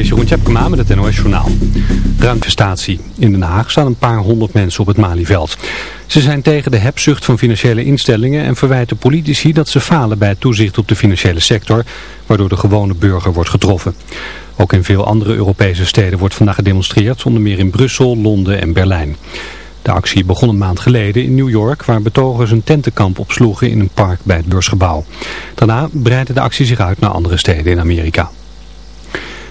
is Jeroen Tjepkema met het NOS Journaal. Ruimtestatie. In Den Haag staan een paar honderd mensen op het Malieveld. Ze zijn tegen de hebzucht van financiële instellingen en verwijten politici dat ze falen bij het toezicht op de financiële sector, waardoor de gewone burger wordt getroffen. Ook in veel andere Europese steden wordt vandaag gedemonstreerd, onder meer in Brussel, Londen en Berlijn. De actie begon een maand geleden in New York, waar betogers een tentenkamp opsloegen in een park bij het beursgebouw. Daarna breidde de actie zich uit naar andere steden in Amerika.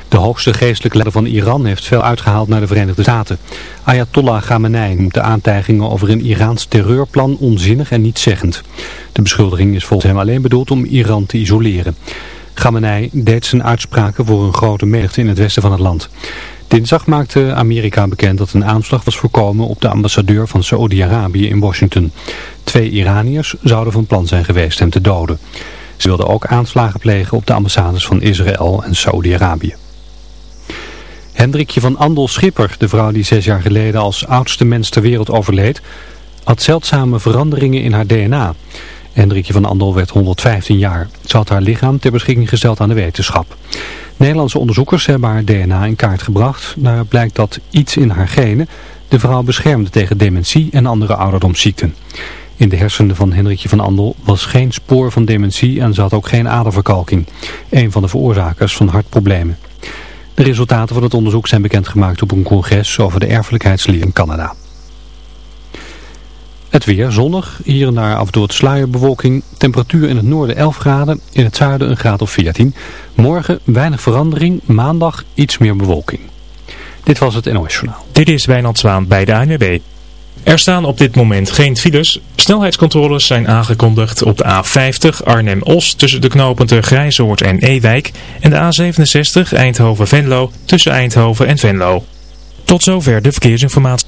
De hoogste geestelijke leider van Iran heeft veel uitgehaald naar de Verenigde Staten. Ayatollah Khamenei noemt de aantijgingen over een Iraans terreurplan onzinnig en nietszeggend. De beschuldiging is volgens hem alleen bedoeld om Iran te isoleren. Khamenei deed zijn uitspraken voor een grote menigte in het westen van het land. Dinsdag maakte Amerika bekend dat een aanslag was voorkomen op de ambassadeur van Saoedi-Arabië in Washington. Twee Iraniërs zouden van plan zijn geweest hem te doden. Ze wilden ook aanslagen plegen op de ambassades van Israël en Saoedi-Arabië. Hendrikje van Andel Schipper, de vrouw die zes jaar geleden als oudste mens ter wereld overleed, had zeldzame veranderingen in haar DNA. Hendrikje van Andel werd 115 jaar. Ze had haar lichaam ter beschikking gesteld aan de wetenschap. Nederlandse onderzoekers hebben haar DNA in kaart gebracht. Daaruit blijkt dat iets in haar genen de vrouw beschermde tegen dementie en andere ouderdomsziekten. In de hersenen van Hendrikje van Andel was geen spoor van dementie en ze had ook geen aderverkalking. Een van de veroorzakers van hartproblemen. De resultaten van het onderzoek zijn bekendgemaakt op een congres over de erfelijkheidsleer in Canada. Het weer zonnig, hier en daar af en toe wat sluierbewolking. Temperatuur in het noorden 11 graden, in het zuiden een graad of 14. Morgen weinig verandering, maandag iets meer bewolking. Dit was het NOS Journaal. Dit is Wijnand Zwaan bij de ANWB. Er staan op dit moment geen files. Snelheidscontroles zijn aangekondigd op de A50 Arnhem-Os tussen de knooppunten Grijzoord en Ewijk en de A67 Eindhoven-Venlo tussen Eindhoven en Venlo. Tot zover de verkeersinformatie.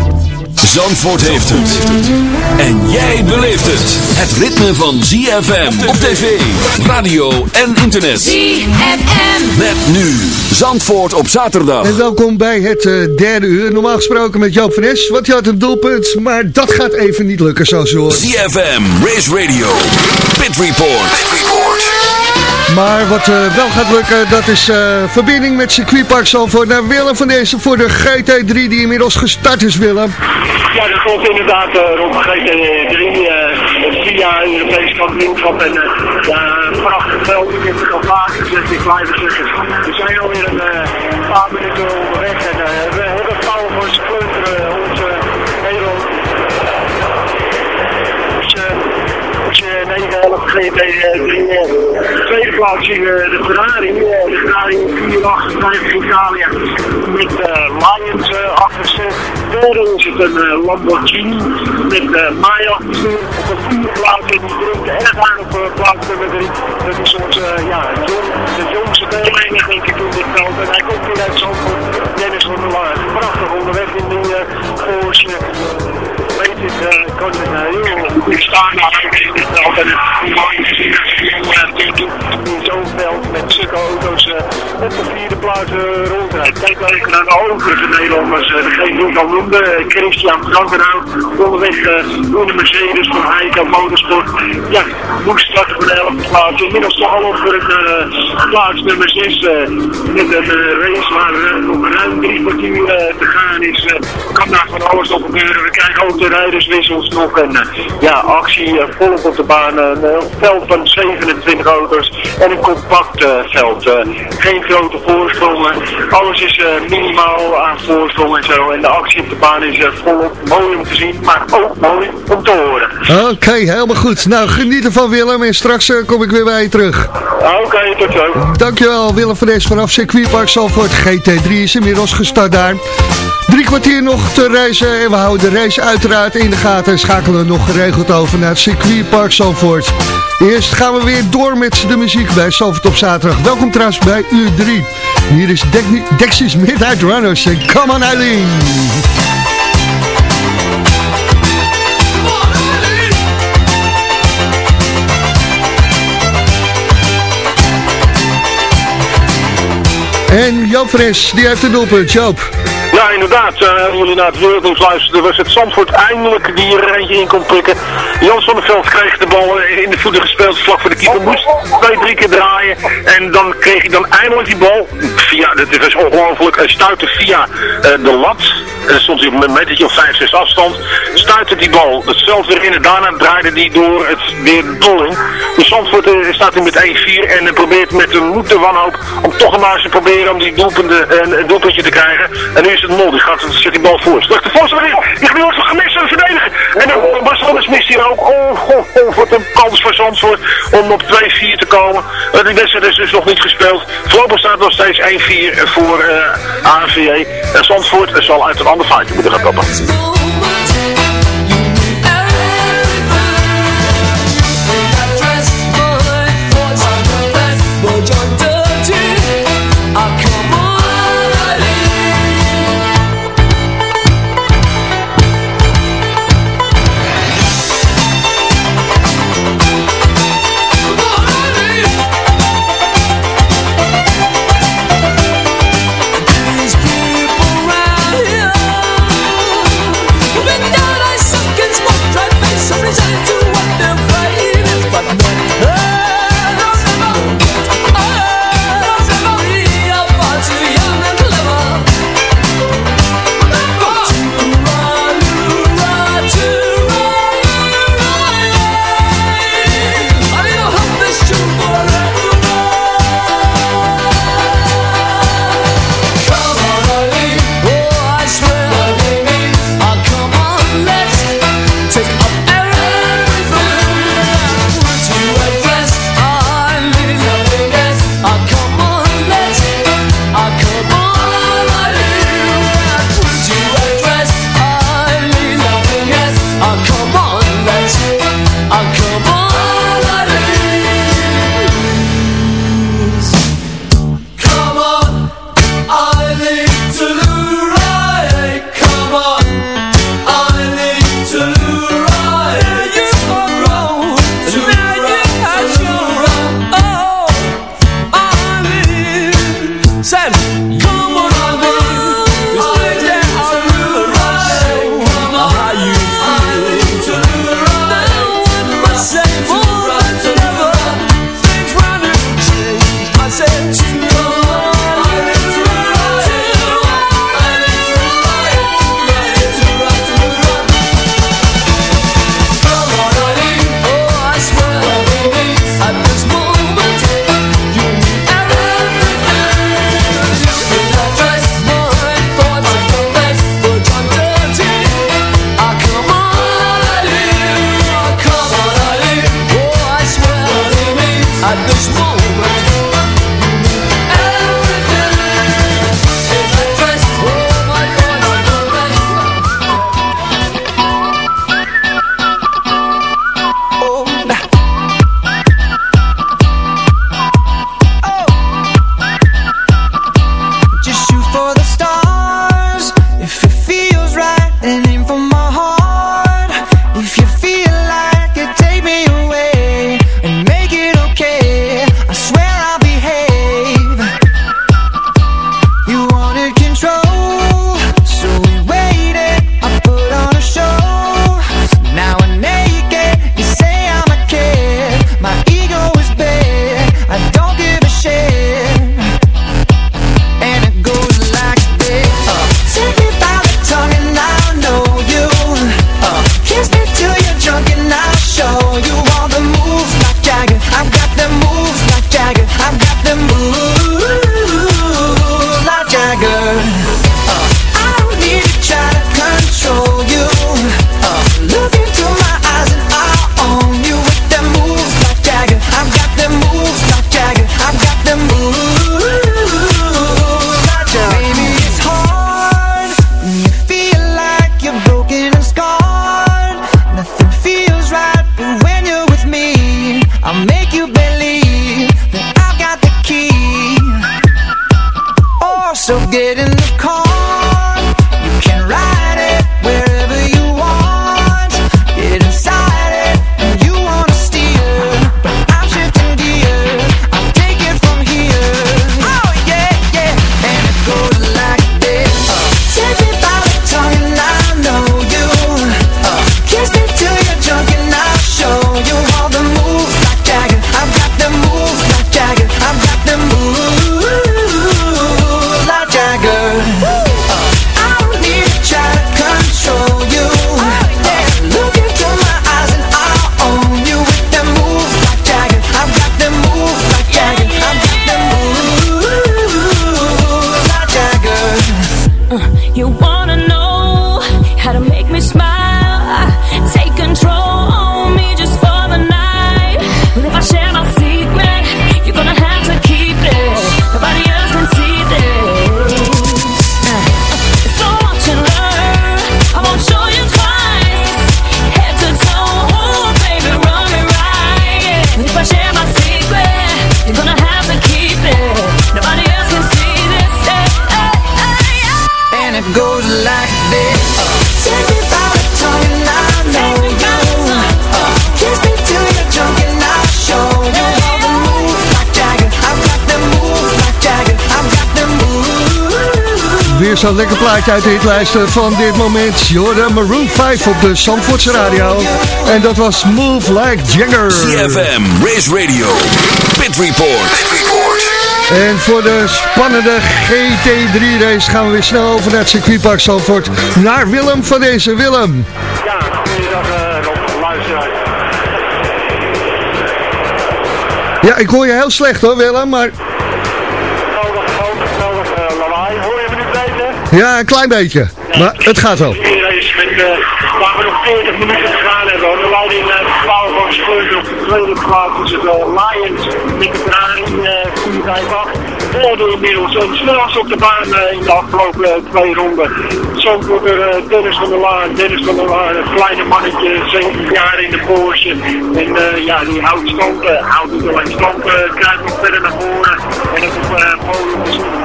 Zandvoort heeft het. En jij beleeft het. Het ritme van ZFM op tv, radio en internet. ZFM. Met nu Zandvoort op zaterdag. En welkom bij het eh, derde uur. Normaal gesproken met Joop van Es, want je had een doelpunt. Maar dat gaat even niet lukken zoals je hoort. ZFM, Race Radio, Pit Report. Pit Report. Maar wat eh, wel gaat lukken, dat is eh, verbinding met circuitpark Zandvoort naar Willem van deze voor de GT3 die inmiddels gestart is, Willem. Ja, dat klopt inderdaad, uh, Rob. GT3, uh, het VIA Europees kampioenschap en uh, ja, prachtig veld. Ik heb het al vaker gezegd, ik blijf het zeggen. We zijn alweer een paar minuten onderweg en 911 GT3. Tweede plaats zien we de Ferrari, de Ferrari 458 Italia met uh, Lions uh, achter zich. Derde is het een Lamborghini met uh, Maya achterstuur. Op de vierde plaats en die drinkt erg aan op plaats nummer 3. Dat is uh, ja, de jongste deelnemer denk ik in dit veld. En hij komt weer uit Zandvoort. Dennis van der Laar. Prachtig onderweg in die uh, Porsche het, uh, uh, heel goed staan. Altijd een mooie gezien in zo'n veld met zulke auto's uh, op de vierde plaats buiten rondrijdt. Kijk even naar de overige Nederlanders. Uh, degene die ik al noemde, Christian Frankenhout. Onderweg door de Mercedes van Heiko Motorsport. Ja, moest starten voor de 11e plaats. Inmiddels toch al op voor het uh, plaats nummer 6. met een race waar nog ruim drie kwartier te gaan is. kan daar van alles nog gebeuren. We krijgen ook de rijderswissels nog. En ja, actie volop op de baan. Een veld van 27 auto's en een compact veld. geen grote voorsprongen. Alles is minimaal aan voorsprong en zo. En de actie op de baan is volop mooi om te zien, maar ook mooi om te horen. Oké, helemaal goed. Nou, geniet ervan Willem en straks kom ik weer bij je terug. Oké, tot zo. Dankjewel Willem van deze vanaf circuitpark Zalvoort. GT3 is inmiddels gestart daar. Drie kwartier nog te reizen en we houden de race uiteraard in de gaten en schakelen nog geregeld over naar het circuitpark Zalvoort. Eerst gaan we weer door met de muziek bij Zalvoort op zaterdag. Welkom trouwens bij uur 3. Hier is Dexys Midnight Runners en Come on Eileen. En Joop die heeft een doelpunt. Joop. Inderdaad. Jullie naar het wereldnieuws luisteren. was het Zandvoort eindelijk die er eentje in kon prikken. Jans van der Veld kreeg de bal in de voeten gespeeld, vlak voor de keeper. Moest twee, drie keer draaien. En dan kreeg hij dan eindelijk die bal. Via, dat is ongelooflijk, een stuitte via de lat. En stond hij op een metertje of 5, 6 afstand. Stuitte die bal het veld weer in. En daarna draaide hij door het weer dolling. Dus Zandvoort staat nu met 1-4. En probeert met de moed de wanhoop om toch maar eens te proberen om die doelpuntje te krijgen. En nu is het Mol, die gaat, zet die bal voor. Slechte voorstel erin. Die wordt gemist en verdedigen. En dan Barcelona mist hier ook. Oh, oh, wat een kans voor Zandvoort om op 2-4 te komen. Uh, die wedstrijd is dus nog niet gespeeld. Voorlopig staat nog steeds 1-4 voor uh, ANVA. En Zandvoort zal uit een ander feitje moeten gaan koppen. Adeus, mundo. Zo'n lekker plaatje uit de hitlijsten van dit moment. Jordan Maroon 5 op de Zandvoortse radio. En dat was Move Like Jagger. CFM, Race Radio, Pit Report. Pit Report. En voor de spannende GT3 race gaan we weer snel over naar het circuitpark Zandvoort. Naar Willem van deze. Willem. Ja, goedemiddag uh, Rob, luisteraar. Ja, ik hoor je heel slecht hoor Willem, maar... Ja, een klein beetje. Maar het gaat wel. Uh, waar we nog 40 minuten te gaan hebben. De leiding bepalen van Schleuzen op de tweede plaats is het Lions met de Ferrari uh, 458. Volgende inmiddels een snelste op de baan in de afgelopen twee ronden. Zo wordt er Dennis van der Laan. Dennis van der Laan, een kleine mannetje, 7 jaar in de Porsche. En ja, die houdt stand, houdt niet alleen stand, krijgt nog verder naar voren. En dat is podium te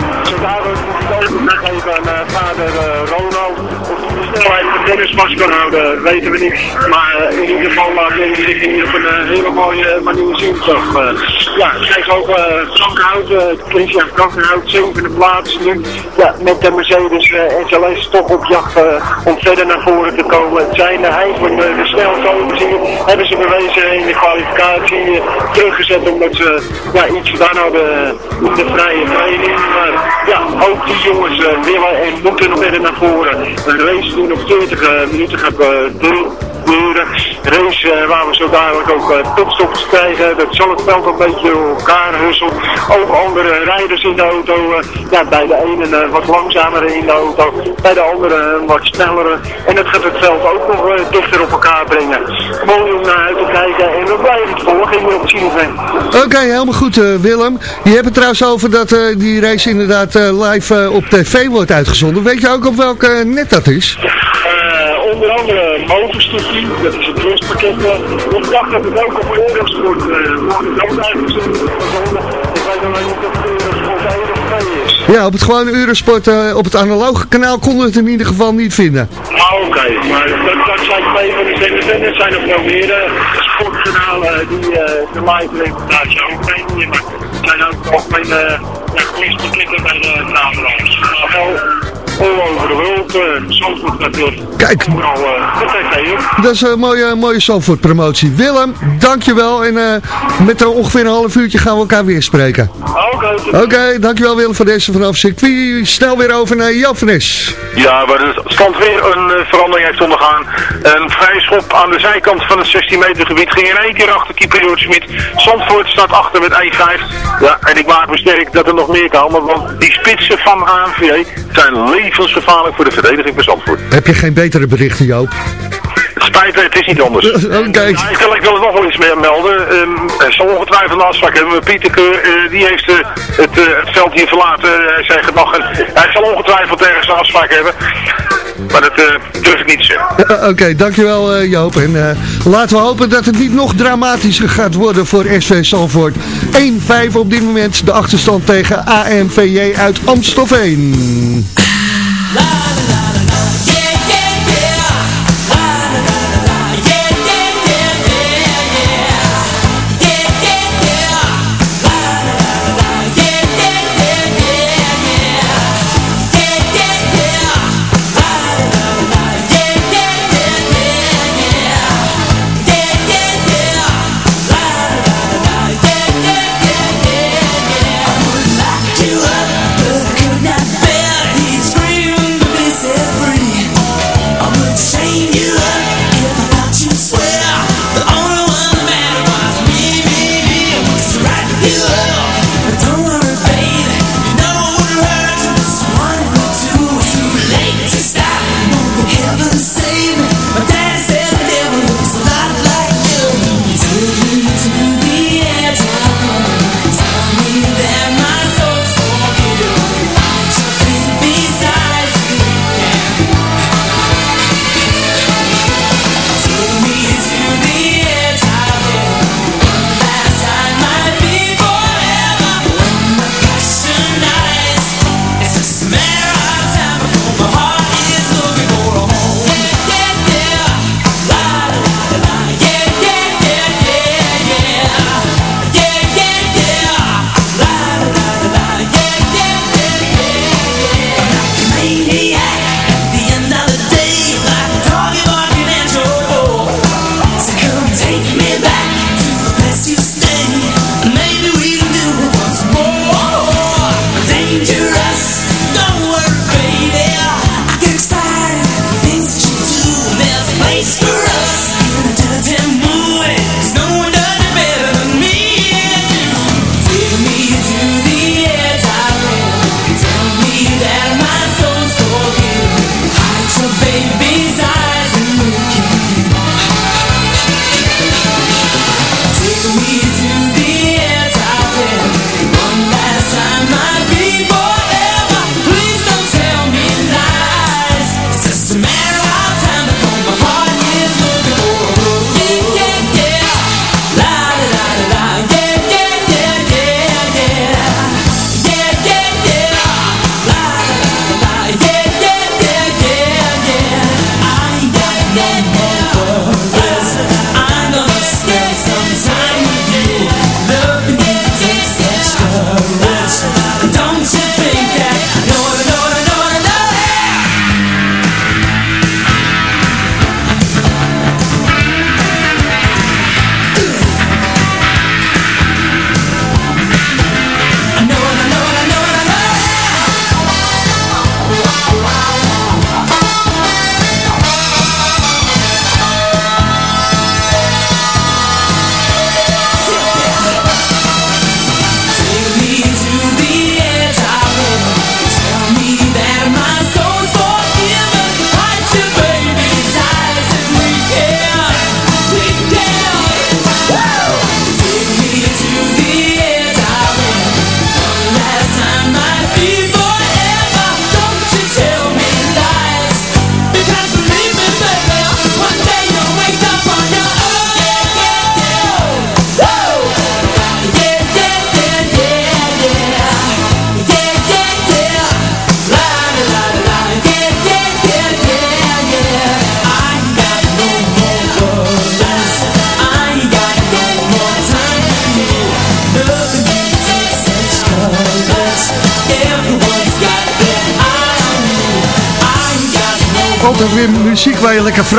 zien. Zo dadelijk moet ik het even weggeven aan uh, vader uh, Ronald. Hij de Dennis vast kan houden, weten we niet. Maar uh, in ieder geval laat Dennis zich hier op een uh, hele mooie manier zien. Toch, uh, ja, kijk ook uh, Frankhout, uh, Christian Frankhout, zevende plaats nu. Ja, met de Mercedes uh, SLS toch op jacht uh, om verder naar voren te komen. Het zijn uh, uh, de snelste overzien. Hebben ze bewezen in de kwalificatie uh, teruggezet omdat ze ja, iets gedaan hadden in de vrije training. Maar ja, ook die jongens uh, willen en moeten verder naar voren. Een race nog 40 uh, minuten gaat uh, Race uh, waar we zo dadelijk ook uh, pitstops krijgen. Dat zal het veld een beetje door elkaar husselt. Ook andere rijders in de auto. Uh, ja, bij de ene wat langzamer in de auto. Bij de andere wat snellere. En dat gaat het veld ook nog dichter op elkaar brengen. Mooi om naar uit te kijken. En we blijven het volgen hier op CFM. Oké, okay, helemaal goed Willem. Je hebt het trouwens over dat uh, die race inderdaad uh, live uh, op tv wordt uitgezonden. Weet je ook op welke net dat is? Onder andere Motorstudie, dat is het rustpakket. ik dacht dat het ook op Eurosport wordt ook uitgezonden. Ik weet alleen niet of het Eurosport 1 of 2 is. Ja, op het gewone Eurosport, uh, op het analoge kanaal konden we het in ieder geval niet vinden. Ah, oké. Okay. Maar dat, dat zijn twee van de zenders. En er zijn nog wel meer sportkanalen die uh, de live reportage ook meenemen. Maar er zijn ook nog mijn uh, ja, bij de camera's. Maar wel Uh, Zandvoort natuurlijk. Kijk. Overal uh, de tv op. Dat is een mooie, mooie Zandvoort promotie. Willem, dankjewel. En uh, met er ongeveer een half uurtje gaan we elkaar weer spreken. Oké. Okay, dankjewel Willem voor deze vanaf circuit. Snel weer over naar Jovenis. Ja, waar de stand weer een uh, verandering heeft ondergaan. Een vrije schop aan de zijkant van het 16 meter gebied ging in één keer achter keeper George Smit. Zandvoort staat achter met 1-5. Ja, en ik maak me sterk dat er nog meer kan. Want die spitsen van ANVA zijn levensgevaarlijk voor de verdediging van Zandvoort. Heb je geen betere berichten, Joop? Spijt het is niet anders. Ja, ik, wil, ik wil er nog wel iets meer melden. Um, er zal ongetwijfeld een afspraak hebben. Pieter Keur, uh, die heeft uh, het, uh, het veld hier verlaten. Hij het nog. Hij zal ongetwijfeld ergens een afspraak hebben. Maar dat durf ik niet te zeggen. Oké, okay, dankjewel Joop. En laten we hopen dat het niet nog dramatischer gaat worden voor SV Salvoort. 1-5 op dit moment de achterstand tegen AMVJ uit Amstelveen.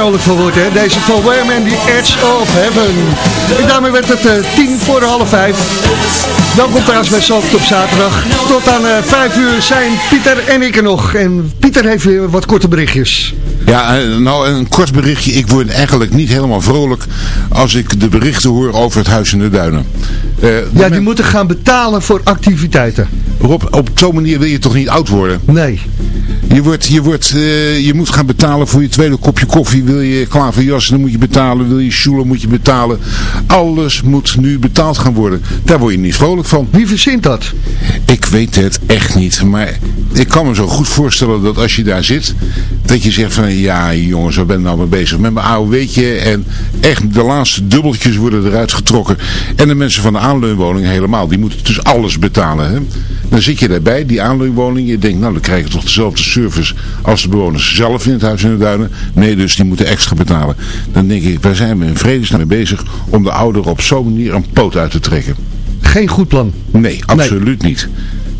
Vrolijk van wordt. Hè? Deze van Wham the Edge of Heaven. En daarmee werd het uh, tien voor half vijf. Welkom trouwens bij Zalvert op zaterdag. Tot aan uh, vijf uur zijn Pieter en ik er nog. En Pieter heeft weer wat korte berichtjes. Ja, nou een kort berichtje. Ik word eigenlijk niet helemaal vrolijk als ik de berichten hoor over het Huis in de Duinen. Uh, ja, die moeten gaan betalen voor activiteiten. Rob, op zo'n manier wil je toch niet oud worden? Nee. Je, wordt, je, wordt, uh, je moet gaan betalen voor je tweede kopje koffie. Wil je klaverjassen, dan moet je betalen. Wil je schoelen, moet je betalen. Alles moet nu betaald gaan worden. Daar word je niet vrolijk van. Wie verzint dat? Ik weet het echt niet. Maar ik kan me zo goed voorstellen dat als je daar zit, dat je zegt van ja jongens, waar ben ik nou mee bezig? Met mijn AOW'tje en echt de laatste dubbeltjes worden eruit getrokken. En de mensen van de aanleunwoning helemaal, die moeten dus alles betalen. Hè? Dan zit je daarbij, die aanleunwoning, je denkt nou dan krijg je toch dezelfde service als de bewoners zelf in het huis in de duinen. Nee, dus die moeten extra betalen. Dan denk ik, waar zijn we in vredesnaam mee bezig om de ouderen op zo'n manier een poot uit te trekken? Geen goed plan. Nee, absoluut nee. niet.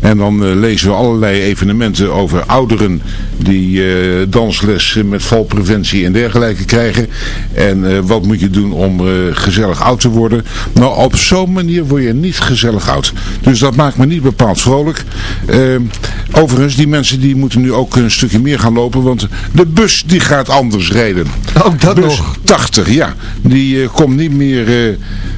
En dan uh, lezen we allerlei evenementen over ouderen die uh, dansles met valpreventie en dergelijke krijgen. En uh, wat moet je doen om gezellig oud te worden? Nou, op zo'n manier word je niet gezellig oud. Dus dat maakt me niet bepaald vrolijk. Overigens, die mensen die moeten nu ook een stukje meer gaan lopen, want de bus die gaat anders rijden. Ook dat bus nog? 80, ja. Die komt niet meer...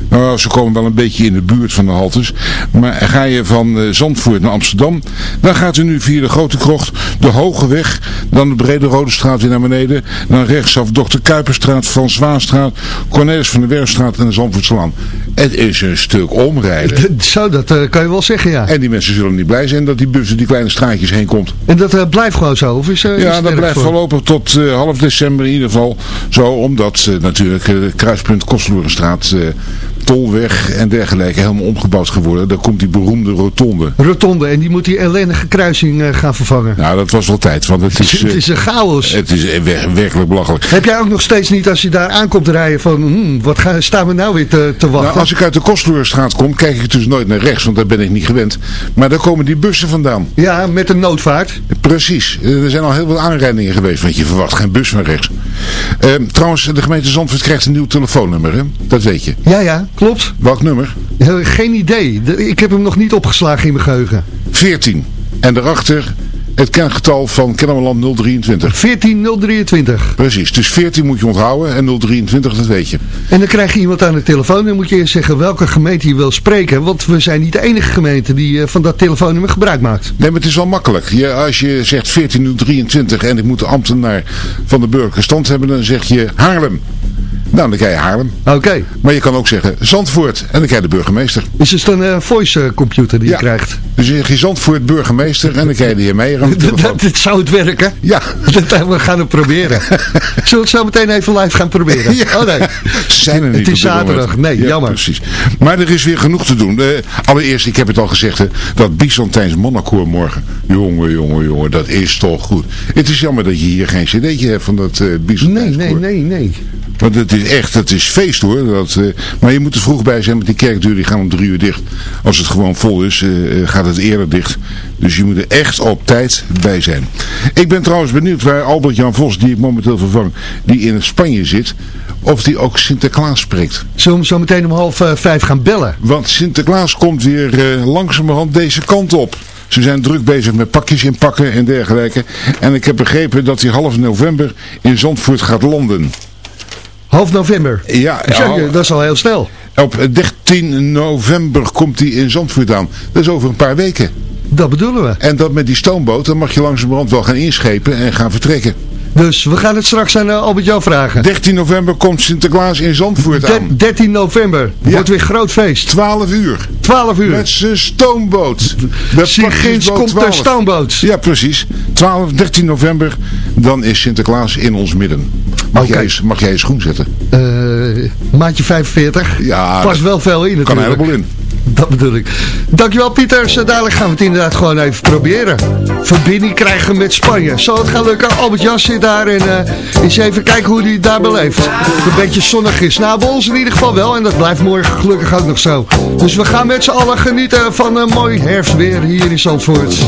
nou, ze komen wel een beetje in de buurt van de haltes. Maar ga je van Zandvoort naar Amsterdam. Dan gaat u nu via de Grote Krocht, de Hoge Weg, dan de Brede Rode Straat weer naar beneden. Dan rechtsaf Dr. Kuiperstraat, Van Zwaanstraat, Cornelis van der Werfstraat en de Zandvoortslaan. Het is een stuk omrijden. Zo, dat uh, kan je wel zeggen, ja. En die mensen zullen niet blij zijn dat die bus die kleine straatjes heen komt. En dat uh, blijft gewoon zo? Of is, uh, ja, is dat blijft voor? voorlopig tot half december in ieder geval zo. Omdat natuurlijk kruispunt Kostloerenstraat Tolweg en dergelijke helemaal omgebouwd geworden. Daar komt die beroemde rotonde. Rotonde, en die moet die ellendige kruising uh, gaan vervangen. Nou, dat was wel tijd, want het is... het is een chaos. Het is werkelijk belachelijk. Heb jij ook nog steeds niet, als je daar aankomt rijden, van, hmm, wat gaan, staan we nou weer te, te wachten? Nou, als ik uit de Kostloerstraat kom, kijk ik dus nooit naar rechts, want daar ben ik niet gewend. Maar daar komen die bussen vandaan. Ja, met een noodvaart. Precies. Er zijn al heel veel aanrijdingen geweest, want je verwacht geen bus van rechts. Uh, trouwens, de gemeente Zandvoort krijgt een nieuw telefoonnummer, hè? Dat weet je. Ja, ja, klopt. Welk nummer? Geen idee. Ik heb hem nog niet opgeslagen in mijn geheugen. 14. En daarachter het kengetal van Kennemerland 023. 14023. Precies. Dus 14 moet je onthouden en 023 dat weet je. En dan krijg je iemand aan de telefoon en moet je eerst zeggen welke gemeente je wil spreken. Want we zijn niet de enige gemeente die uh, van dat telefoonnummer gebruik maakt. Nee, maar het is wel makkelijk. Je, als je zegt 14023 en ik moet de ambtenaar van de burgerstand hebben, dan zeg je Haarlem. Nou, dan krijg je Haarlem. Oké. Okay. Maar je kan ook zeggen Zandvoort en dan krijg je de burgemeester. Is het een uh, voice computer die ja. je krijgt? Dus je zegt Zandvoort burgemeester en dan krijg je de heer Meijer aan telefoon. dat, zou het werken? Ja. we gaan het proberen. Zullen we het zo meteen even live gaan proberen? Ja. Oh nee. Ze zijn er niet Het is zaterdag. Nee, ja, jammer. Precies. Maar er is weer genoeg te doen. Uh, allereerst, ik heb het al gezegd, hè, dat Byzantijns Monaco morgen. Jongen, jongen, jongen, dat is toch goed. Het is jammer dat je hier geen cd'tje hebt van dat uh, Byzantijns Nee, nee, nee, nee. Want het is echt, het is feest hoor. Dat, uh, maar je moet er vroeg bij zijn, want die kerkdeuren die gaan om drie uur dicht. Als het gewoon vol is, uh, gaat het eerder dicht. Dus je moet er echt op tijd bij zijn. Ik ben trouwens benieuwd waar Albert-Jan Vos, die ik momenteel vervang, die in Spanje zit, of die ook Sinterklaas spreekt. Zullen we zo meteen om half uh, vijf gaan bellen? Want Sinterklaas komt weer langzamerhand deze kant op. Ze zijn druk bezig met pakjes inpakken en dergelijke. En ik heb begrepen dat hij half november in Zandvoort gaat landen. Half november? Ja. Zeg, dat is al heel snel. Op 13 november komt hij in Zandvoort aan. Dat is over een paar weken. Dat bedoelen we. En dat met die stoomboot, dan mag je langzamerhand wel gaan inschepen en gaan vertrekken. Dus we gaan het straks aan uh, Albert-Jan vragen. 13 november komt Sinterklaas in Zandvoort aan. 13 november. Ja. Wordt weer groot feest. 12 uur. 12 uur. Met zijn stoomboot. Sigins komt stoomboot. Ja, precies. 12, 13 november, dan is Sinterklaas in ons midden. Mag, okay. jij, mag jij je schoen zetten? Uh, maatje 45. Ja. Past wel veel in natuurlijk. Kan helemaal in. Dat bedoel ik. Dankjewel Pieter. Zo dadelijk gaan we het inderdaad gewoon even proberen. Verbinding krijgen met Spanje. Zal het gaan lukken? Albert Jan zit daar en uh, eens even kijken hoe hij het daar beleeft. Het een beetje zonnig is. Nou, bij ons in ieder geval wel. En dat blijft morgen gelukkig ook nog zo. Dus we gaan met z'n allen genieten van een mooi herfstweer hier in Zandvoort.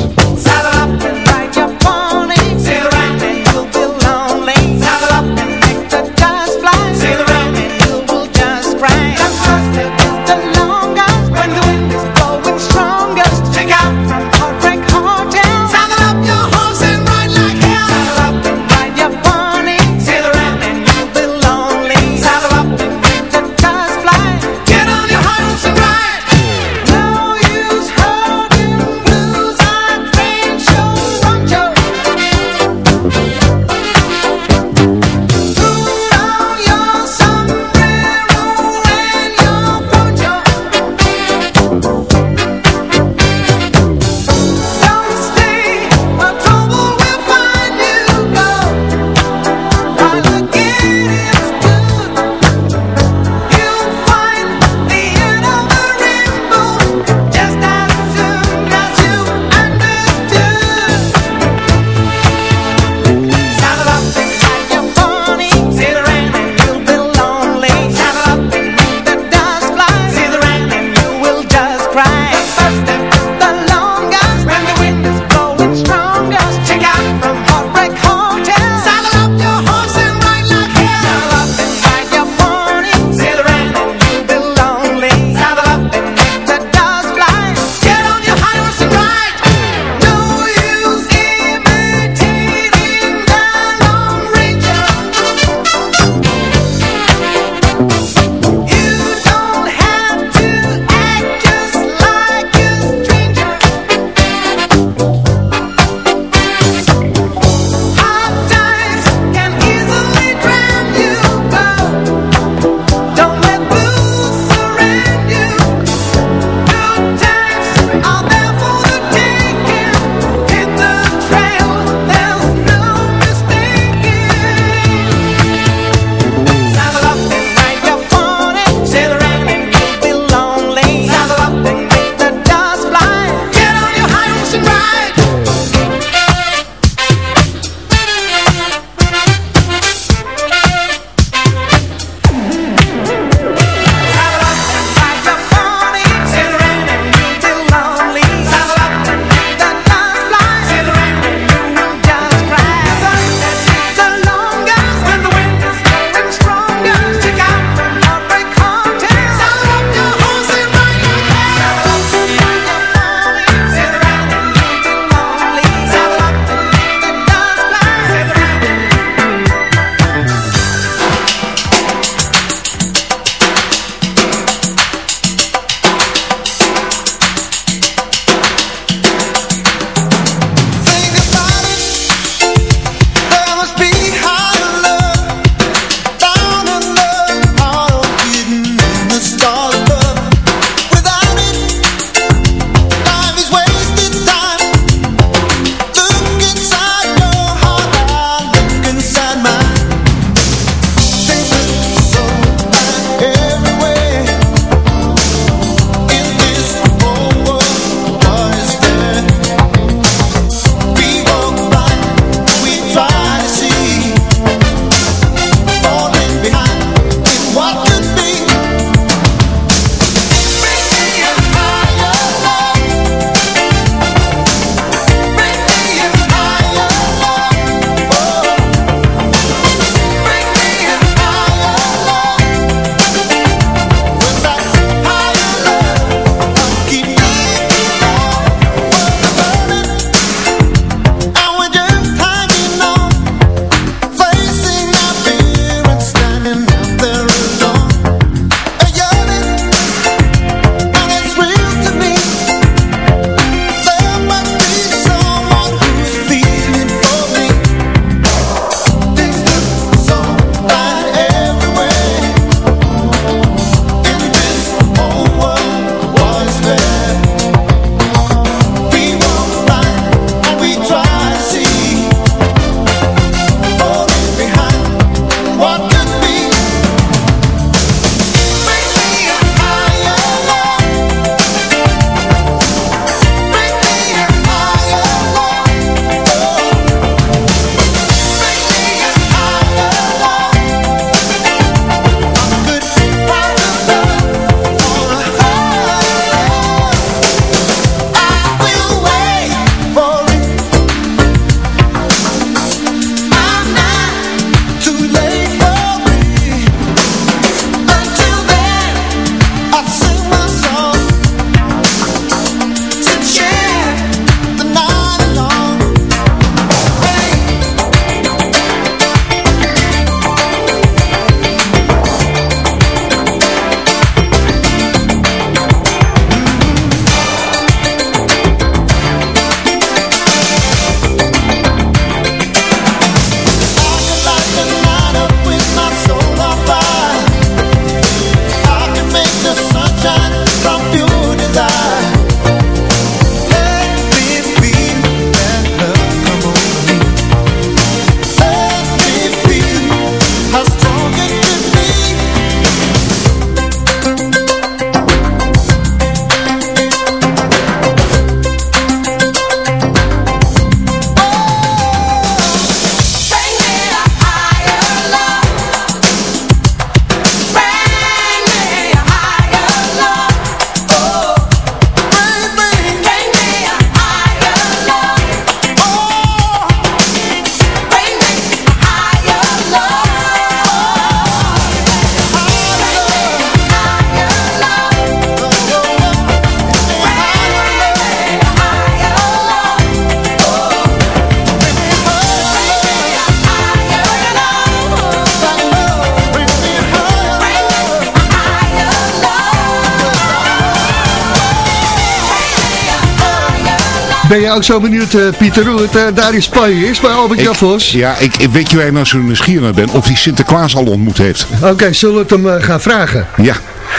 Ben je ook zo benieuwd, eh, Pieter, hoe het eh, daar in Spanje is bij Albert Jan Ik- Vos? Ja, ik, ik weet je waar ik nou zo nieuwsgierig naar ben? Of hij Sinterklaas al ontmoet heeft. Oké, zullen we het hem eh, gaan vragen? Ja.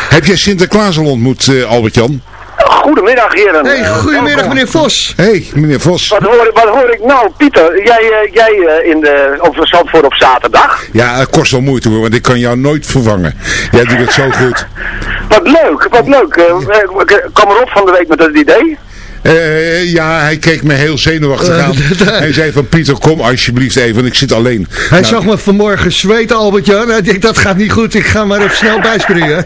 Heb jij Sinterklaas al ontmoet, eh, Albert-Jan? Goedemiddag heren. Hey, goedemiddag meneer Vos. hey, meneer Vos. Wat hoor, wat hoor ik nou, Pieter? Jij, eh, jij eh, in de, over Zandvoort op zaterdag. Ja, het kost wel moeite hoor, want ik kan jou nooit vervangen. Jij doet het zo goed. Wat leuk, wat leuk. Ik kwam erop van de week met dat idee. Eh, ja, hij keek me heel zenuwachtig aan. Hij zei van Pieter, kom alsjeblieft even, want ik zit alleen. Hij Nou, zag me vanmorgen zweten, Albert-Jan. Hij denkt, dat gaat niet goed, ik ga maar even snel bijspringen.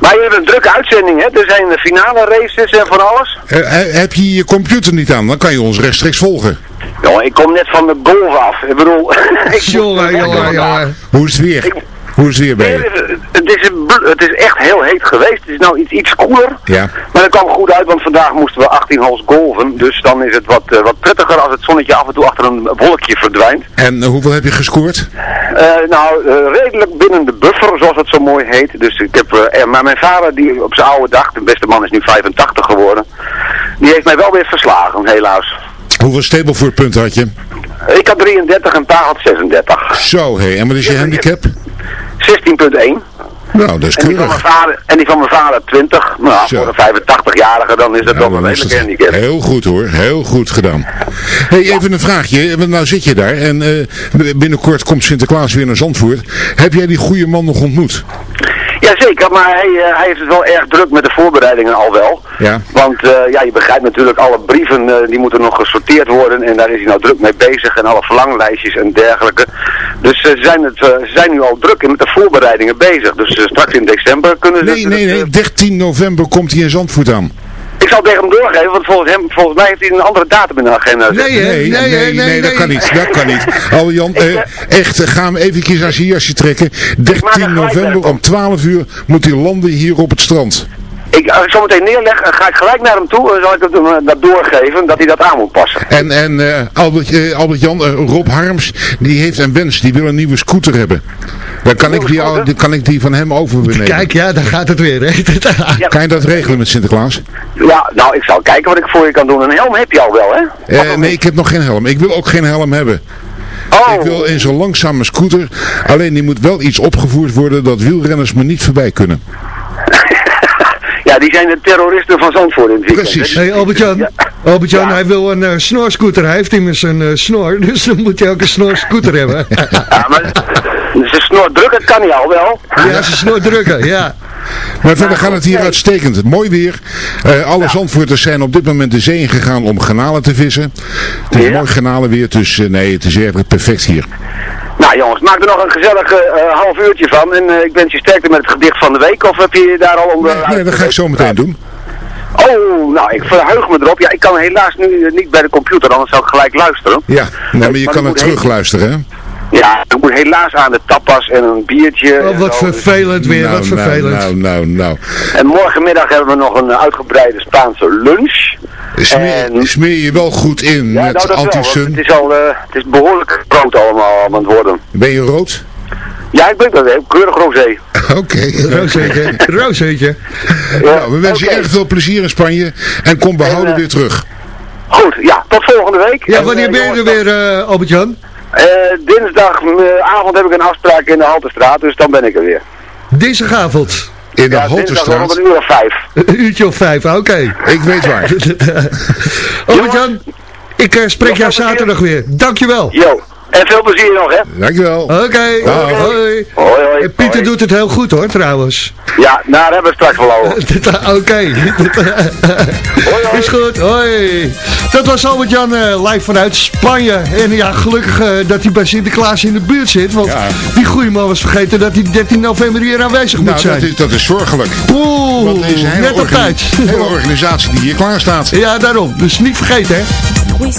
Maar je hebt een drukke uitzending, hè? Er zijn de finale races en van alles. eh, heb je je computer niet aan? Dan kan je ons rechtstreeks volgen. Jongen, ik kom net van de golf af. Ik bedoel... ik moest jongen, weg jongen, vandaag. jongen. Hoe is het weer? Hoe is het weer bij je? Nee, Het is, het is echt heel heet geweest. Het is nou iets, iets koeler. Ja. Maar dat kwam goed uit, want vandaag moesten we 18 holes golven. Dus dan is het wat, eh, wat prettiger als het zonnetje af en toe achter een wolkje verdwijnt. En eh, hoeveel heb je gescoord? Eh, nou, redelijk binnen de buffer, zoals het zo mooi heet. Dus ik heb, maar mijn vader, die op zijn oude dag, de beste man is nu 85 geworden, die heeft mij wel weer verslagen, helaas. Hoeveel Stableford had je? Ik had 33 en pa had 36. Zo, hé. En wat is je handicap? 16.1. Nou, dat is En die, van mijn vader, en die van mijn vader 20. Nou, Zo. voor een 85-jarige dan is dat Ja, wel een het handicap. Heel goed hoor, heel goed gedaan. hey, even een vraagje, nou zit je daar en eh, binnenkort komt Sinterklaas weer naar Zandvoort. Heb jij die goede man nog ontmoet? Jazeker, maar hij, eh, hij heeft het wel erg druk met de voorbereidingen al wel. Ja. Want eh, ja, je begrijpt natuurlijk, alle brieven eh, die moeten nog gesorteerd worden en daar is hij nou druk mee bezig en alle verlanglijstjes en dergelijke. Dus ze, zijn het, ze zijn nu al druk met de voorbereidingen bezig. Dus straks in december kunnen ze... Nee, nee, nee, eh, 13 november komt hij in Zandvoort aan. Ik zal het tegen hem doorgeven, want volgens, hem, volgens mij heeft hij een andere datum in de agenda. Nee? Nee, nee, nee, nee, nee, dat nee. kan niet, dat kan niet. Oh Jan, eh, echt, eh, ga hem eventjes aan zijn jasje trekken. 13 november om 12 uur moet hij landen hier op het strand. Ik, als ik zo meteen neerleg, eh, ga ik gelijk naar hem toe en zal ik het hem eh, dat doorgeven dat hij dat aan moet passen. En, en eh, Albert, eh, Albert Jan, eh, Rob Harms, die heeft een wens, die wil een nieuwe scooter hebben. Dan kan ik die, al- kan ik die van hem overnemen. Kijk, ja, daar gaat het weer. Hè? Kan je dat regelen met Sinterklaas? Ja, nou, ik zal kijken wat ik voor je kan doen. Een helm heb je al wel, hè? Eh, nee, ik heb nog geen helm. Ik wil ook geen helm hebben. Oh. Ik wil in zo'n langzame scooter. Alleen die moet wel iets opgevoerd worden dat wielrenners me niet voorbij kunnen. Ja, die zijn de terroristen van Zandvoort in het weekend. Precies. hè. Hey Albert-Jan, Albert-Jan, hij wil een eh, snorscooter. Hij heeft immers een eh, snor, dus dan moet hij ook een snorscooter hebben. Ja, maar ze snor drukken kan hij al wel. ja, ze snor drukken, ja. Maar verder gaat het hier uitstekend. Mooi weer. Eh, alle Zandvoorters zijn op dit moment de zee ingegaan om granalen te vissen. Het is Ja. mooi granalen dus nee, het is werkelijk perfect hier. Nou jongens, maak er nog een gezellig eh, half uurtje van. En eh, ik wens je sterkte met het gedicht van de week. Of heb je je daar al onder... Nee, dat ga ik zo meteen doen. Oh, nou, ik verheug me erop. Ja, ik kan helaas nu eh, niet bij de computer, anders zou ik gelijk luisteren. Ja, nou, maar je maar kan het moet terug luisteren, hè? Ja, ik moet helaas aan de tapas en een biertje. Oh, wat zo. vervelend weer, nou, wat vervelend. Nou, nou, nou, En morgenmiddag hebben we nog een eh, uitgebreide Spaanse lunch. nou. Smeer, En- smeer je wel goed in Ja, met nou, anti-sun. het is al, eh, het is behoorlijk groot allemaal aan het worden. Ben je rood? Ja, ik ben dat, hè. keurig rosé. Oké. Rozeetje, rozeetje. Nou, we wensen je erg veel plezier in Spanje en kom behouden En, eh, weer terug. Goed, ja, tot volgende week. Ja, En, wanneer eh, ben je er weer, eh, Albert-Jan? dinsdagavond heb ik een afspraak in de Haltestraat, dus dan ben ik er weer. Dinsdagavond. In de Ja, dinsdag om een uur of vijf. Een uurtje of vijf, oké. Ik weet waar. Albert-Jan, ik spreek jou zaterdag weer. Dankjewel. Yo, en veel plezier nog, hè. Dankjewel. Oké, hoi. Hoi, hoi. Pieter hoi. doet het heel goed hoor, trouwens. Ja, nou, daar hebben we straks wel over. Oké. Is goed, hoi. Dat was Albert-Jan eh, live vanuit Spanje. En ja, gelukkig eh, dat hij bij Sinterklaas in de buurt zit. Want Ja. die goede man was vergeten dat hij 13 november hier aanwezig moet Nou, zijn. dat is, dat is zorgelijk. Oeh, Want hele, net op tijd. hele organisatie die hier klaar staat. Ja, daarom. Dus niet vergeten, hè. We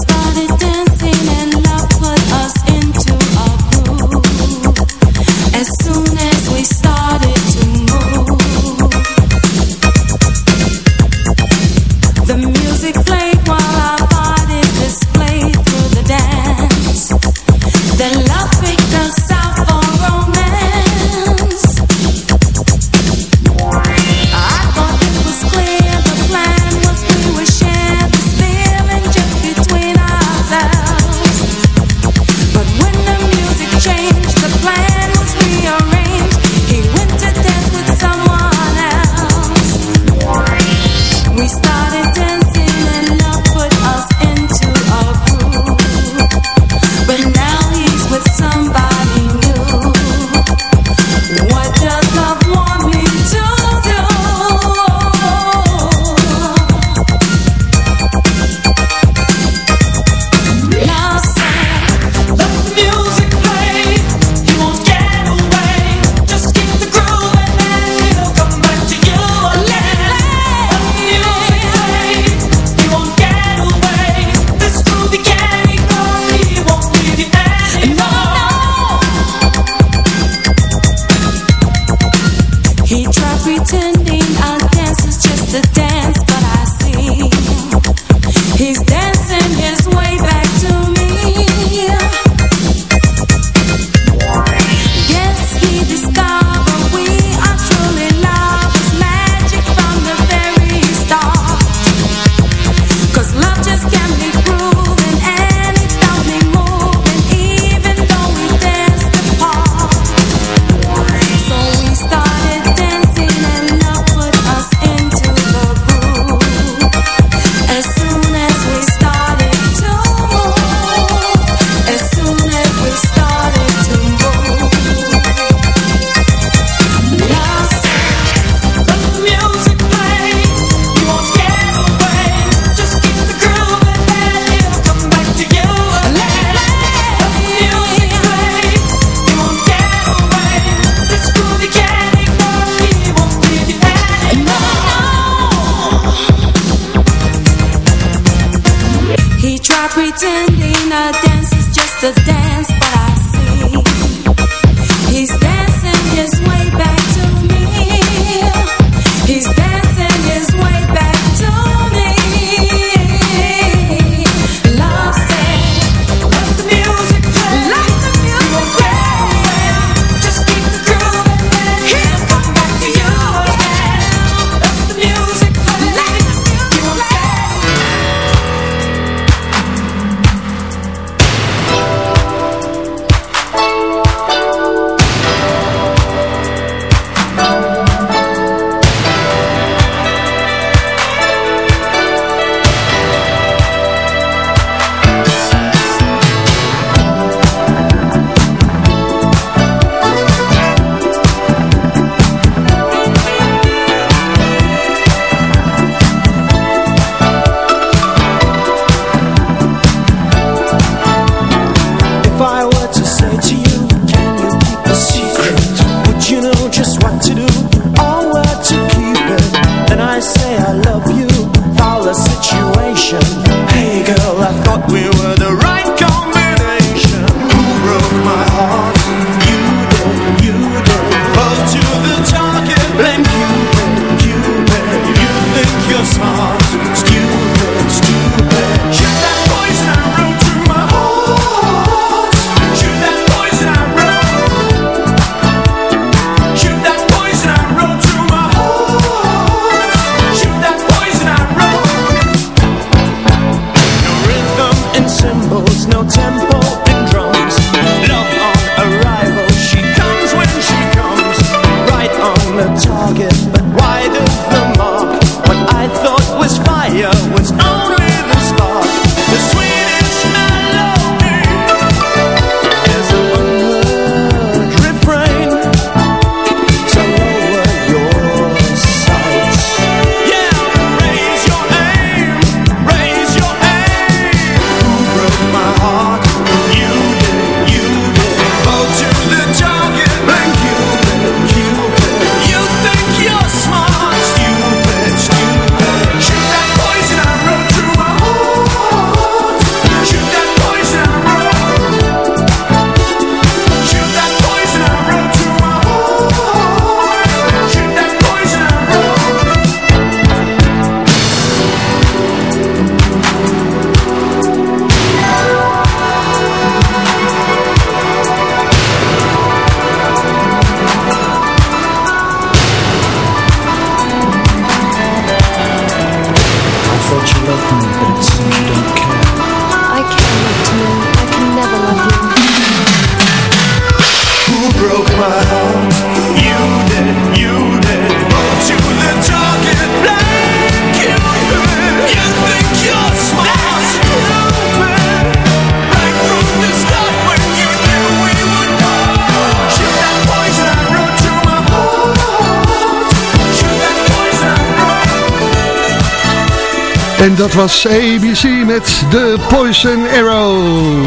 En dat was ABC met de Poison Arrow.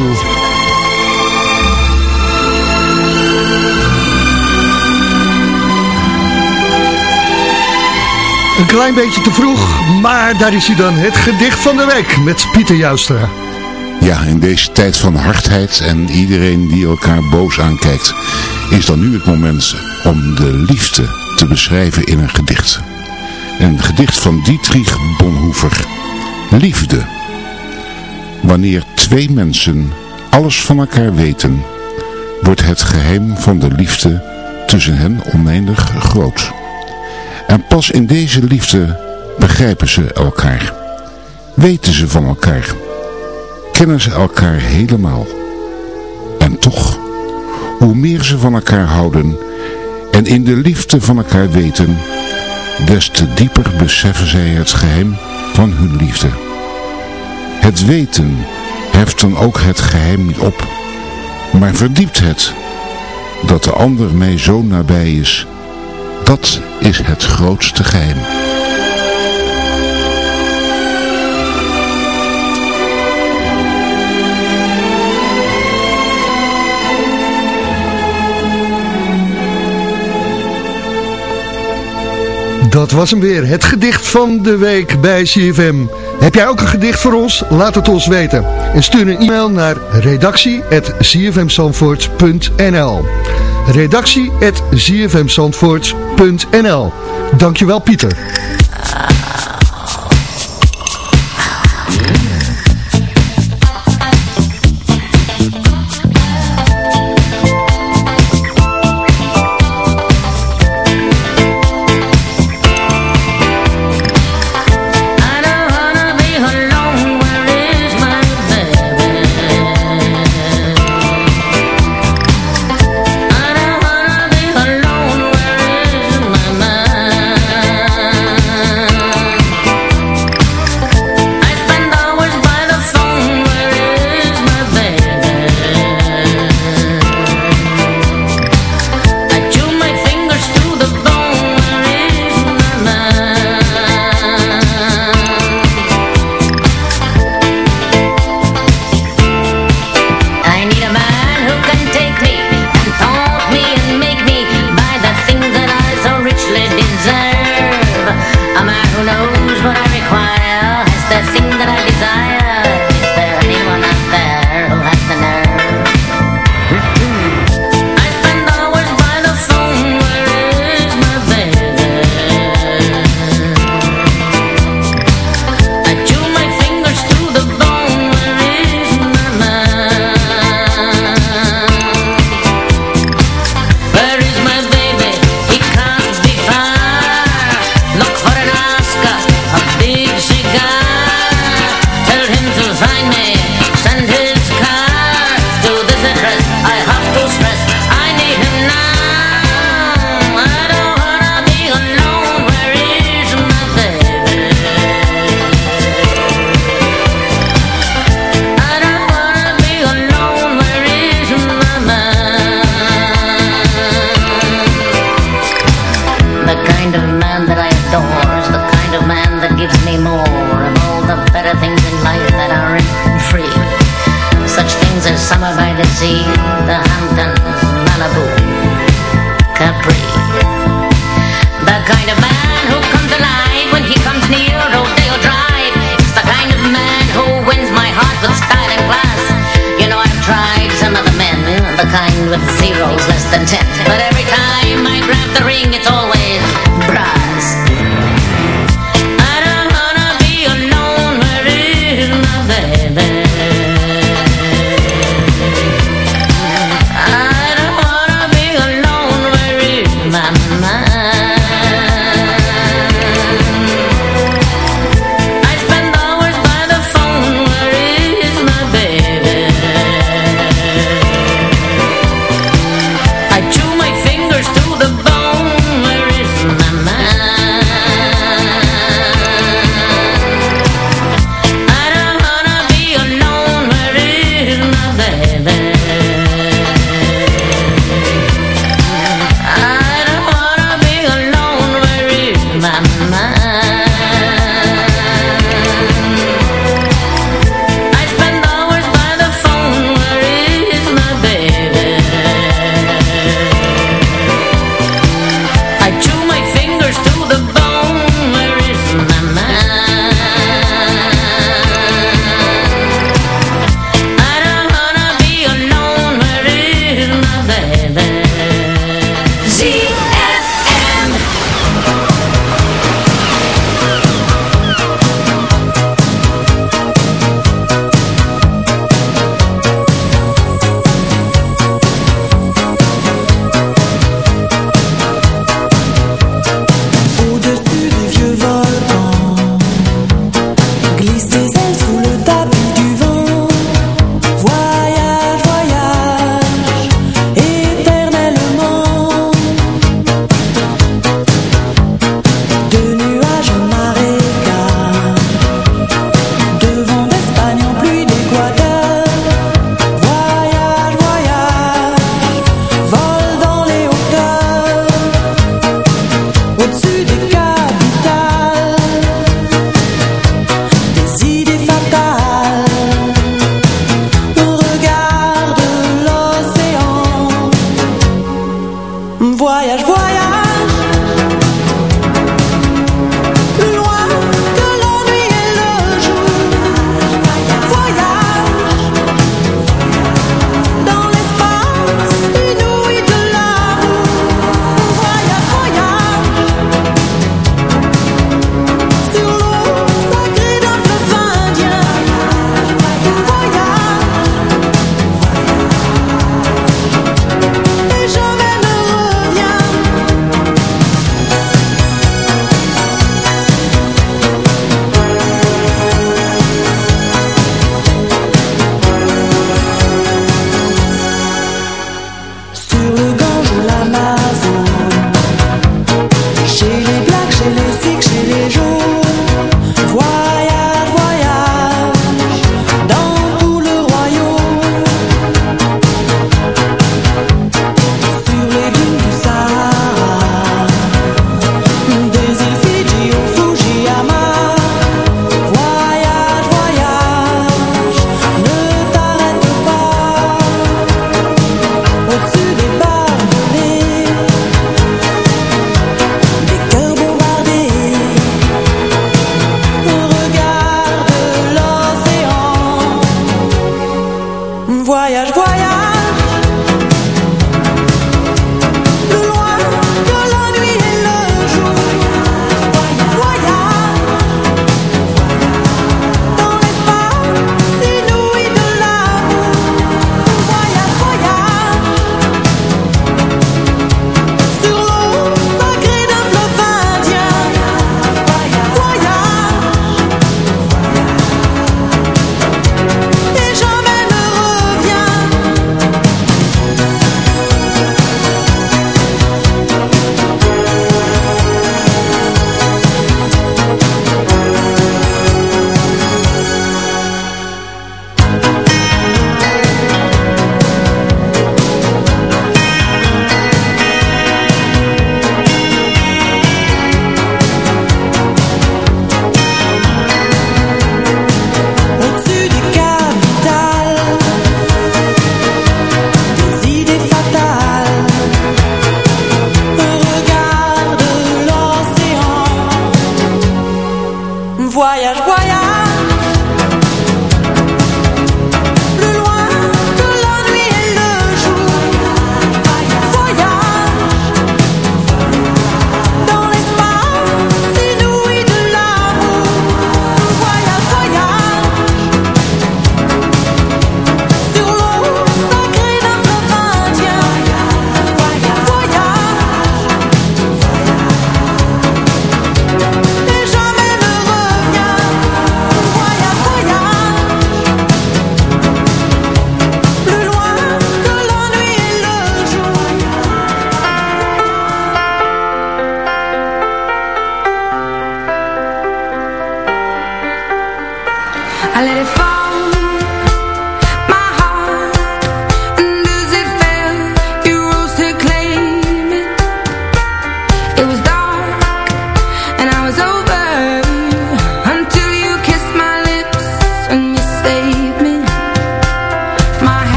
Een klein beetje te vroeg, maar daar is hij dan. Het gedicht van de week met Pieter Joustra. Ja, in deze tijd van hardheid en iedereen die elkaar boos aankijkt, is dan nu het moment om de liefde te beschrijven in een gedicht. Een gedicht van Dietrich Bonhoeffer. Liefde. Wanneer twee mensen alles van elkaar weten, wordt het geheim van de liefde tussen hen oneindig groot. En pas in deze liefde begrijpen ze elkaar. Weten ze van elkaar. Kennen ze elkaar helemaal. En toch, hoe meer ze van elkaar houden en in de liefde van elkaar weten, des te dieper beseffen zij het geheim van hun liefde. Het weten heft dan ook het geheim niet op, maar verdiept het. Dat de ander mij zo nabij is, dat is het grootste geheim. Dat was hem weer, het gedicht van de week bij CFM. Heb jij ook een gedicht voor ons? Laat het ons weten. En stuur een e-mail naar redactie.cfmzandvoort.nl redactie.cfmzandvoort.nl Dankjewel Pieter.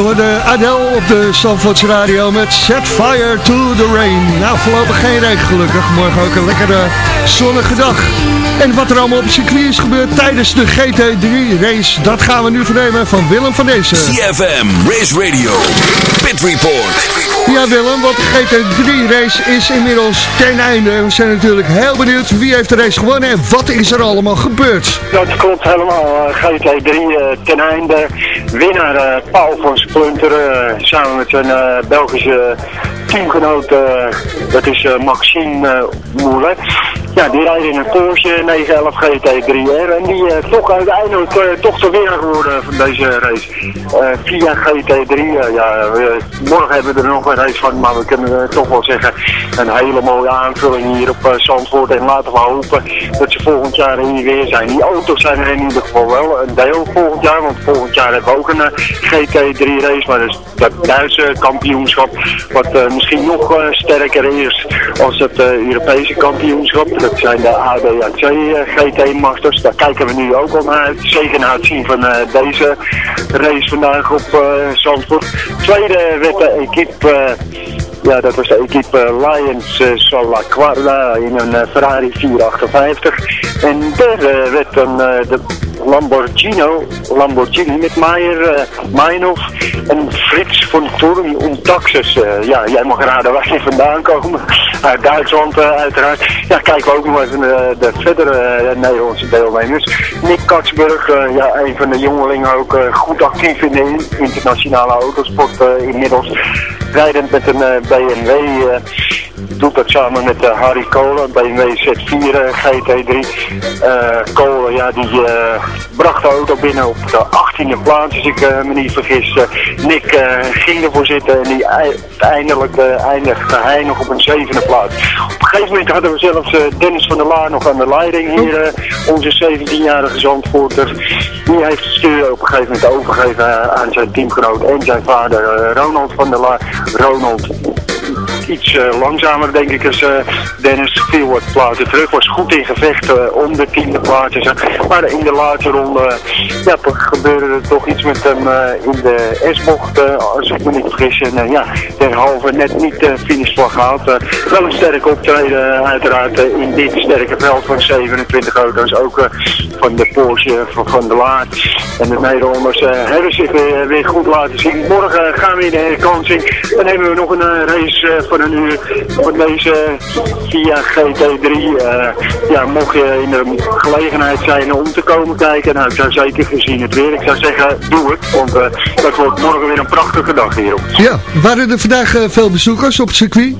Je hoorde Adele op de Zandvoorts Radio met Set Fire to the Rain. Nou, voorlopig geen regen gelukkig. Morgen ook een lekkere zonnige dag. En wat er allemaal op het circuit is gebeurd tijdens de GT3 race, dat gaan we nu vernemen van Willem van Dezen. CFM Race Radio, Pit Report. Ja Willem, want de GT3 race is inmiddels ten einde. We zijn natuurlijk heel benieuwd wie heeft de race gewonnen en wat is er allemaal gebeurd. Dat klopt helemaal. Eh, GT3 eh, ten einde. Winnaar eh, Paul van Splunter eh, samen met zijn eh, Belgische teamgenoot, dat is Maxime Moulet. Ja, die rijdt in een Porsche 911 GT3R en die eh, toch uiteindelijk eh, toch de winnaar geworden van deze race. Eh, via GT3, eh, ja, morgen hebben we er nog een race van, maar we kunnen toch wel zeggen een hele mooie aanvulling hier op Zandvoort. En laten we hopen dat ze volgend jaar hier weer zijn. Die auto's zijn er in ieder geval wel een deel volgend jaar, want volgend jaar hebben we ook een eh, GT3 race, maar dat is dat Duitse kampioenschap, wat misschien nog sterker is als het Europese kampioenschap. Dat zijn de ADAC eh, GT Masters. Daar kijken we nu ook al naar. Zeker na het zien van eh, deze race vandaag op eh Zandvoort. Tweede werd de equipe... eh, ja, dat was de equipe eh, Lions uh, Salaquarda in een eh, Ferrari 458. En derde werd dan eh, de Lamborghini, Lamborghini met Meijer, eh Meinhof en Frits van Turm om Taxis. Eh, ja, jij mag raden waar die vandaan komen. Uit Duitsland eh, uiteraard. Ja, kijken we ook nog even eh, de verdere eh, Nederlandse deelnemers. Nick Katsburg, eh, ja, een van de jongelingen ook eh, goed actief in de in- internationale autosport eh, inmiddels. Rijdend met een eh, BMW. eh, doet dat samen met eh, Harry Kolen, BMW Z4 eh, GT3. Eh Kolen, ja, die eh, bracht de auto binnen op de 18e plaats, als ik me niet vergis. Nick ging ervoor zitten en die ei- uiteindelijk eindigde hij nog op een zevende plaats. Op een gegeven moment hadden we zelfs Dennis van der Laar nog aan de leiding hier, onze 17-jarige Zandvoorter. Die heeft het stuur op een gegeven moment overgegeven aan zijn teamgenoot en zijn vader Ronald van der Laar. Ronald iets eh, langzamer, denk ik, als eh, Dennis wat plaatsen terug. Was goed in gevecht eh, om de tiende plaatsen. Maar in de laatste ronde ja, gebeurde er toch iets met hem in de S-bocht, als ik me niet vergis. En ja, derhalve net niet de finishvlag gehaald. Eh, wel een sterk optreden, uiteraard, in dit sterke veld van 27 auto's. Ook van de Porsche van, van de Laar. En de Nederlanders hebben zich weer, weer goed laten zien. Morgen gaan we in de herkansing. Dan hebben we nog een race van een uur van deze via GT3. eh, ja, mocht je in de gelegenheid zijn om te komen kijken, nou ik zou zeker gezien het weer. Ik zou zeggen, doe het. Want eh, dat wordt morgen weer een prachtige dag hierop. Ja, waren er vandaag eh, veel bezoekers op het circuit?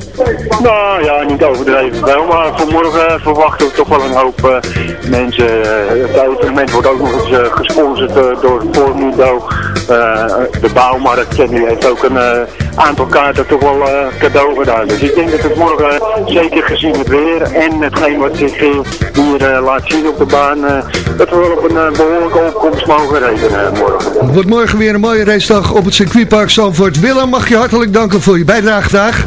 Nou ja, niet overdreven wel, maar voor morgen verwachten we toch wel een hoop eh, mensen. Eh, het evenement wordt ook nog eens eh, gesponsord eh, door Formido. Eh de bouwmarkt en die heeft ook een eh, aantal kaarten toch wel eh, cadeau Dus ik denk dat het morgen, zeker gezien het weer en hetgeen wat zich eh, hier eh, laat zien op de baan, eh, dat we wel op een eh, behoorlijke opkomst mogen rekenen morgen. Het wordt morgen weer een mooie racedag op het circuitpark Zandvoort. Willem, mag je hartelijk danken voor je bijdrage vandaag.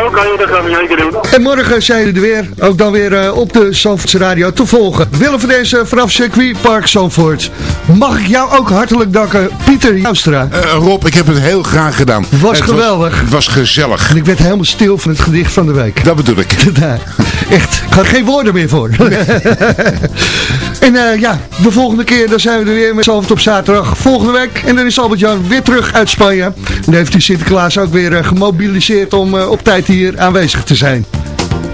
Oké, dat gaan we zeker doen. En morgen zijn we er weer, ook dan weer eh, op de Zandvoortse Radio te volgen. Willem van deze vanaf circuitpark Zandvoort. Mag ik jou ook hartelijk danken, Pieter Joustra. Eh, Rob, ik heb het heel graag gedaan. Was Het geweldig. het was gezellig. En ik werd helemaal stil van het gedicht van de week. Dat bedoel ik. Ja, Echt, ik had geen woorden meer voor. en eh, ja, de volgende keer dan zijn we er weer met Zalvert op zaterdag volgende week. En dan is Albert-Jan weer terug uit Spanje. En dan heeft hij Sinterklaas ook weer eh, gemobiliseerd om op tijd hier aanwezig te zijn.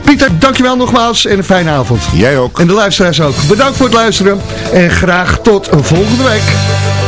Pieter, dankjewel nogmaals en een fijne avond. Jij ook. En de luisteraars ook. Bedankt voor het luisteren en graag tot volgende week.